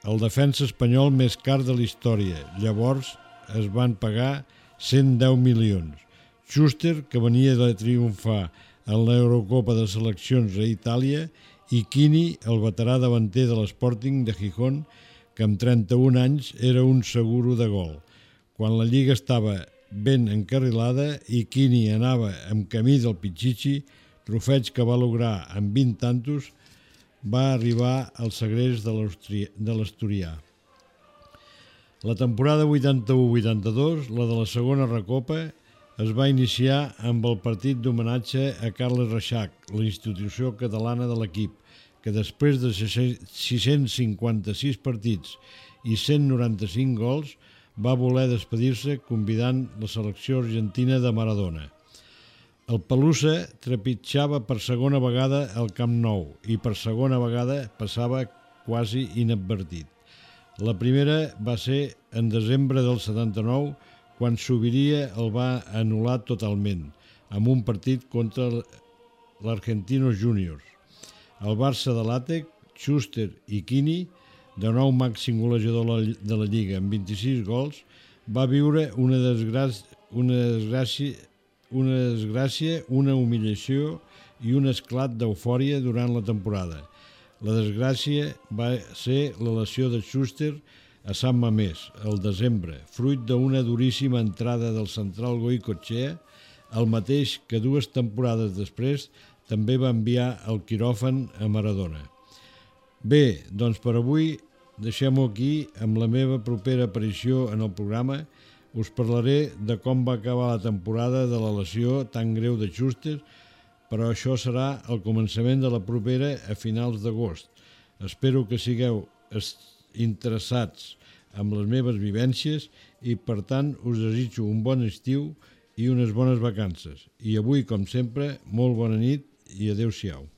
el defensa espanyol més car de la història. Llavors es van pagar 110 milions. Schuster, que venia de triomfar en l'Eurocopa de seleccions a Itàlia, i Quini, el veterà davanter de l'Sporting de Gijón, que amb 31 anys era un seguro de gol. Quan la Lliga estava ben encarrilada i Quini anava amb camí del Pichichi, trofeig que va lograr amb 20 tantos, va arribar al segrest de l'Asturià. La temporada 81-82, la de la segona recopa, es va iniciar amb el partit d'homenatge a Carles Reixac, la institució catalana de l'equip, que després de 656 partits i 195 gols va voler despedir-se convidant la selecció argentina de Maradona. El Pelusa trepitjava per segona vegada el Camp Nou i per segona vegada passava quasi inadvertit. La primera va ser en desembre del 79 quan Subiria el va anul·lar totalment, amb un partit contra l'Argentinos Juniors. El Barça de Látec, Schuster i Kini, de nou màxim golejador de la Lliga amb 26 gols, va viure una desgràcia, una desgràcia, una, desgràcia, una humiliació i un esclat d'eufòria durant la temporada. La desgràcia va ser la lesió de Schuster a Sant Mamés, el desembre, fruit d'una duríssima entrada del central Goicochea, el mateix que dues temporades després també va enviar el quiròfan a Maradona. Bé, doncs per avui deixem-ho aquí amb la meva propera aparició en el programa. Us parlaré de com va acabar la temporada de la lesió tan greu de Schuster, però això serà el començament de la propera a finals d'agost. Espero que sigueu interessats amb les meves vivències i, per tant, us desitjo un bon estiu i unes bones vacances. I avui, com sempre, molt bona nit i adeu-siau.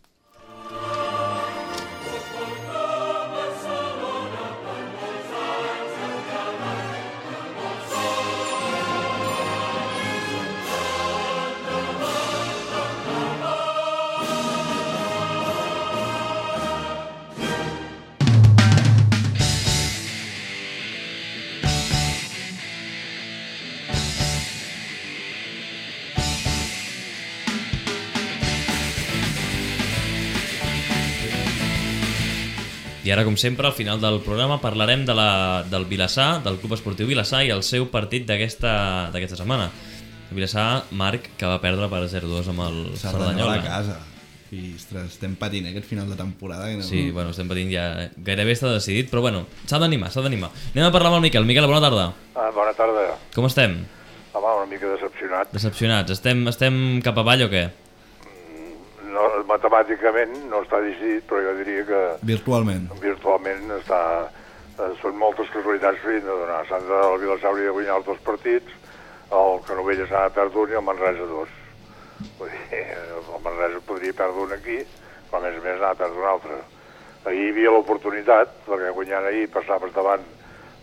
I ara, com sempre, al final del programa parlarem de la, del Vilassar, del Club Esportiu Vilassar i el seu partit d'aquesta setmana. El Vilassar, Marc, que va perdre per 0-2 amb el Cerdanyola. a casa. I, ostres, estem patint eh, aquest final de temporada. Que no... Sí, bueno, estem patint ja... Gairebé està decidit, però bueno, s'ha d'animar, s'ha d'animar. Anem a parlar amb el Miquel. Miquel, bona tarda. Ah, bona tarda. Com estem? Home, una mica decepcionat. Decepcionats. Estem, estem cap avall o què? Matemàticament no està decidit, però jo diria que... Virtualment. Virtualment està... Eh, són moltes casualitats fins a donar. Sant de el Vilassar hauria de guanyar els dos partits, el Canovelles ha de perdre un i el Manresa dos. Vull dir, el Manresa podria perdre un aquí, però a més a més n'ha de perdre un altre. Ahir hi havia l'oportunitat, perquè guanyant ahir passaves davant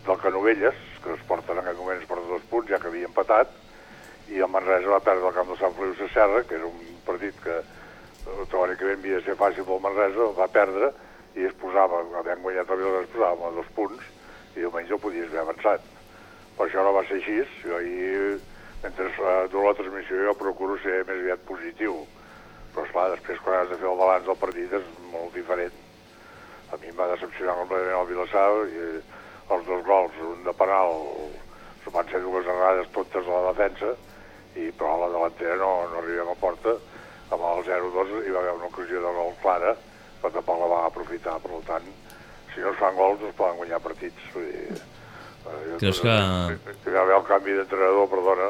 del Canovelles, que es porta en aquest moment es porta dos punts, ja que havia empatat, i el Manresa va perdre el camp de Sant Feliu de Serra, que era un partit que teòricament havia de ser fàcil pel Manresa, va perdre i es posava, havent guanyat el Vilassar, es posava a dos punts i diumenge ho podies haver avançat. Per això no va ser així, jo ahir, mentre uh, dur la transmissió, jo procuro ser més aviat positiu, però esclar, després quan has de fer el balanç del partit és molt diferent. A mi em va decepcionar completament el Vilassar i els dos gols, un de penal, van ser dues errades totes a la defensa, i però a la delantera no, no arribem a porta, amb el 0-2 hi va haver una ocasió de gol clara, però tampoc la va aprofitar, per tant, si no es fan gols es poden guanyar partits. Vull dir, eh, Creus que... Hi va haver el canvi d'entrenador, perdona,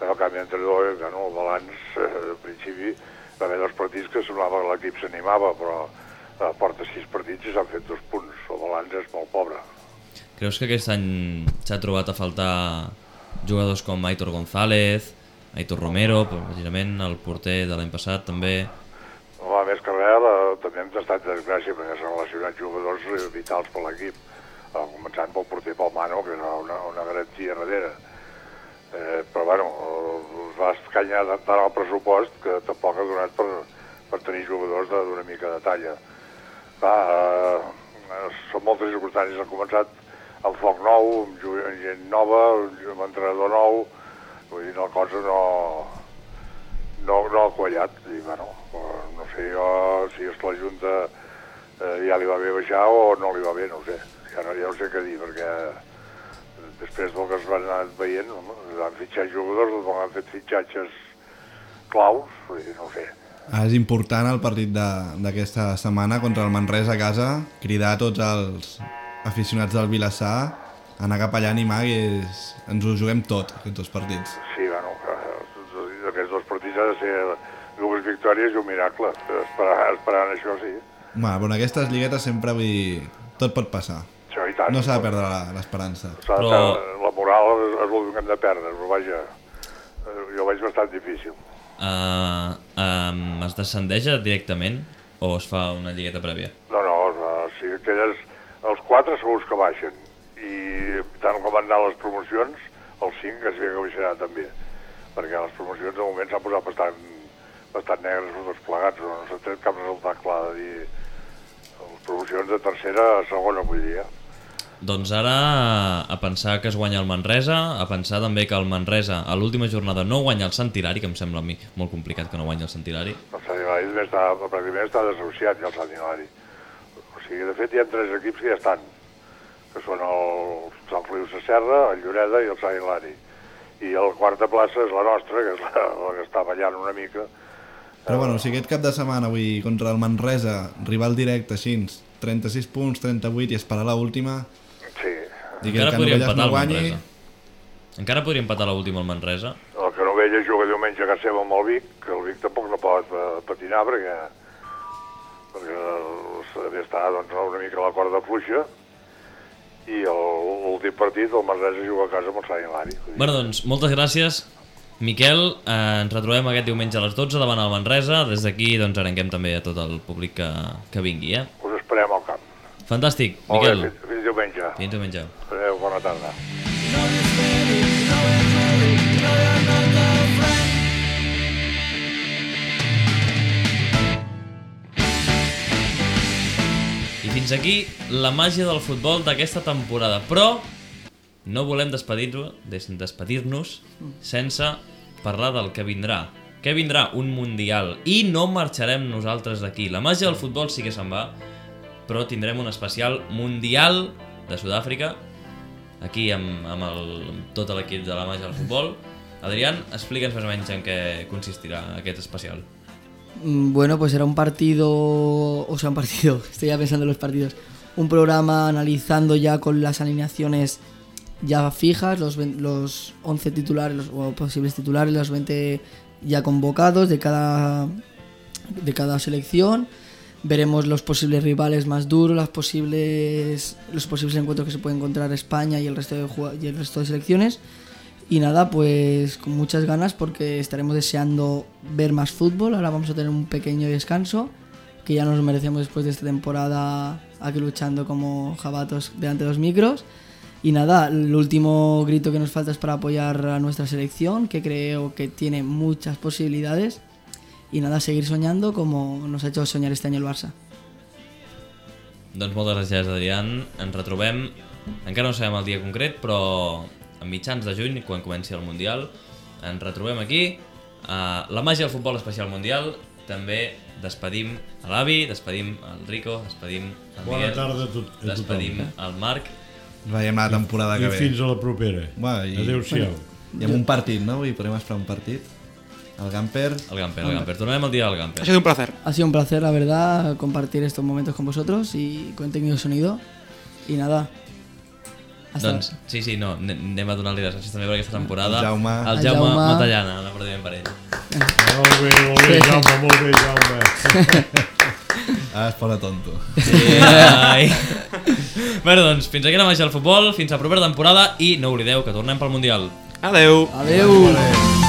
el canvi d'entrenador, i bueno, el balanç, eh, al principi, va haver dos partits que semblava que l'equip s'animava, però eh, porta sis partits i s'han fet dos punts. El balanç és molt pobre. Creus que aquest any s'ha trobat a faltar jugadors com Aitor González, Aitor Romero, precisament el porter de l'any passat també. Home, més que res, eh, també hem estat desgràcia perquè s'han relacionat jugadors vitals per l'equip, eh, començant pel porter pel Mano, que era una, una garantia darrere. Eh, però bueno, es va escanyar tant el pressupost que tampoc ha donat per, per tenir jugadors d'una mica de talla. Va, eh, són moltes circumstàncies, ha començat amb foc nou, amb gent nova, amb entrenador nou, vull dir, la cosa no, no, no ha quallat, i bueno, no sé jo si és la Junta eh, ja li va bé baixar o no li va bé, no sé, ja no, ja no sé què dir, perquè després del que es van anar veient, home, han fitxat jugadors, han fet fitxatges claus, vull dir, no sé. Ah, és important el partit d'aquesta setmana contra el Manresa a casa, cridar a tots els aficionats del Vilassar anar cap allà a animar i és... ens ho juguem tot, aquests dos partits. Sí, bueno, victòria és un miracle. Esperant, esperant això, sí. Home, però en aquestes lliguetes sempre vull dir... Tot pot passar. Això i tant. No s'ha de perdre la- l'esperança. S'ha de perdre- La moral és, és el que hem de perdre, però vaja, eh, jo ho veig bastant difícil. Uh, um, es descendeix directament o es fa una lligueta prèvia? No, no, o sigui, aquelles, els quatre segurs que baixen, i tant com van anar les promocions, els cinc es ve que baixaran també, perquè les promocions de moment s'han posat bastant, bastant negres tots plegats, no, no s'ha tret cap resultat clar de dir les promocions de tercera a segona, vull dir, eh? Doncs ara a pensar que es guanya el Manresa, a pensar també que el Manresa a l'última jornada no guanya el Sant Hilari, que em sembla a mi molt complicat que no guanyi el Sant Hilari. El Sant Hilari està, pràcticament està desassociat ja el Sant Hilari. O sigui, de fet hi ha tres equips que ja estan, que són el Sant Feliu Sacerra, el Lloreda i el Sant Hilari. I el quarta plaça és la nostra, que és la, la que està ballant una mica. Però bueno, si aquest cap de setmana avui contra el Manresa, rival directe així, 36 punts, 38 i esperar l'última... Sí. Diguem Encara que podria empatar no el guanyi... Manresa. Encara podria empatar l'última al Manresa. El que Novella juga diumenge a casa seva amb el Vic, que el Vic tampoc no pot eh, patinar perquè, perquè també està doncs, una mica a la corda fluixa i l'últim partit el Manresa juga a casa amb el Sant Hilari. Bueno, doncs, moltes gràcies. Miquel, eh, ens retrobem aquest diumenge a les 12 davant el Manresa. Des d'aquí doncs, arenguem també a tot el públic que, que vingui. Eh? Us esperem al camp. Fantàstic, Molt bé, Miquel. fins, fins diumenge. Fins diumenge. Adéu, bona tarda. I fins aquí la màgia del futbol d'aquesta temporada. Però no volem despedir-nos des- despedir-nos sense parlar del que vindrà. Què vindrà? Un Mundial. I no marxarem nosaltres d'aquí. La màgia del futbol sí que se'n va, però tindrem un especial Mundial de Sud-àfrica, aquí amb, amb, el, amb tot l'equip de la màgia del futbol. Adrián, explica'ns més o menys en què consistirà aquest especial. Mm, Bueno, pues será un partido, o sea, un partido, estoy ya pensando en los partidos, un programa analizando ya con las alineaciones ya fijas, los, los 11 titulares, los posibles titulares, los 20 ya convocados de cada, de cada selección. Veremos los posibles rivales más duros, las posibles, los posibles encuentros que se puede encontrar España y el resto de, y el resto de selecciones. Y nada, pues con muchas ganas porque estaremos deseando ver más fútbol. Ahora vamos a tener un pequeño descanso que ya nos merecemos después de esta temporada aquí luchando como jabatos delante de los micros. Y nada, el último grito que nos falta es para apoyar a nuestra selección, que creo que tiene muchas posibilidades. Y nada, seguir soñando como nos ha hecho soñar este año el Barça. Doncs moltes gràcies, Adrián. Ens retrobem, encara no sabem el dia concret, però a mitjans de juny, quan comenci el Mundial, ens retrobem aquí. Uh, la màgia del futbol especial mundial. També despedim a l'avi, despedim al Rico, despedim al Bona Miguel. tarda a tot- a tothom. Despedim al Marc. Ens veiem la temporada que I ve. fins a la propera. Bueno, i... Adéu-siau. I amb un partit, no? Avui podem esperar un partit. El Gamper... El Gamper, el Gamper. Tornarem el dia del Gamper. Ha sido un placer. Ha sido un placer, la verdad, compartir estos momentos con vosotros y con técnico sonido. Y nada. Doncs, sí, sí, no, ane- anem a donar-li les gràcies també per aquesta temporada. El Jaume. El El Jaume, Jaume. Matallana, un aplaudiment per ell. Molt bé, molt bé, Jaume, molt bé, Jaume. Ara es posa tonto. Sí, ai. bueno, doncs, fins aquí la màgia del futbol, fins a la propera temporada i no oblideu que tornem pel Mundial. Adeu. Adeu.